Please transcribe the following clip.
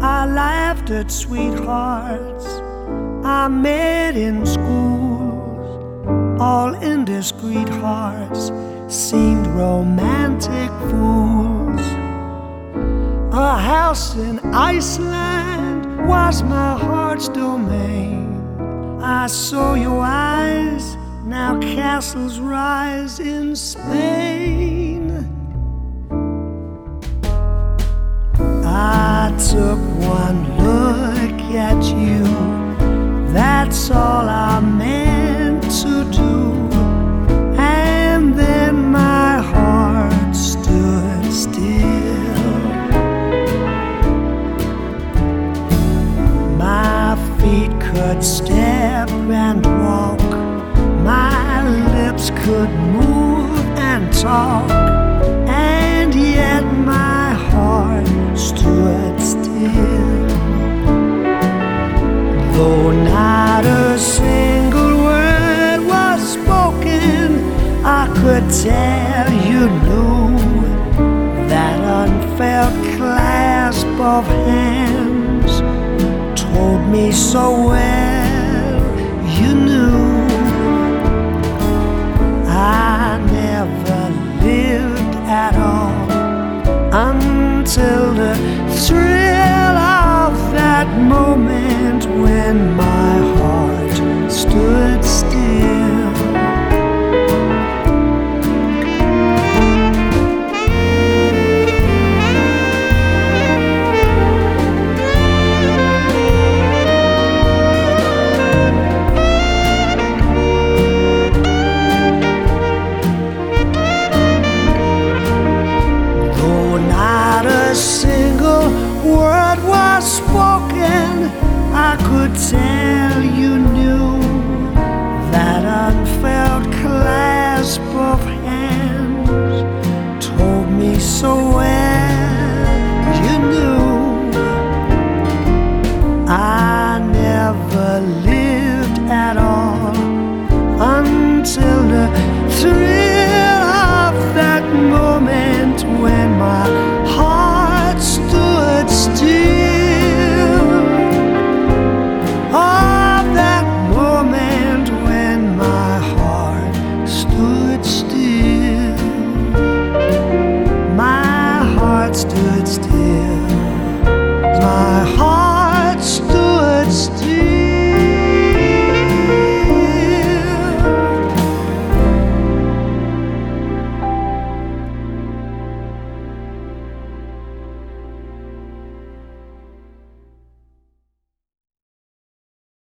I laughed at sweethearts I met in schools. All indiscreet hearts seemed romantic fools. A house in Iceland was my heart's domain. I saw your eyes, now castles rise in Spain. Took one look at you, that's all I meant to do. And then my heart stood still. My feet could step and walk, my lips could move and talk, Though not a single word was spoken, I could tell you knew that unfelt clasp of hands told me so well you knew. I never lived at all until the thrill that moment when my heart stood unfelt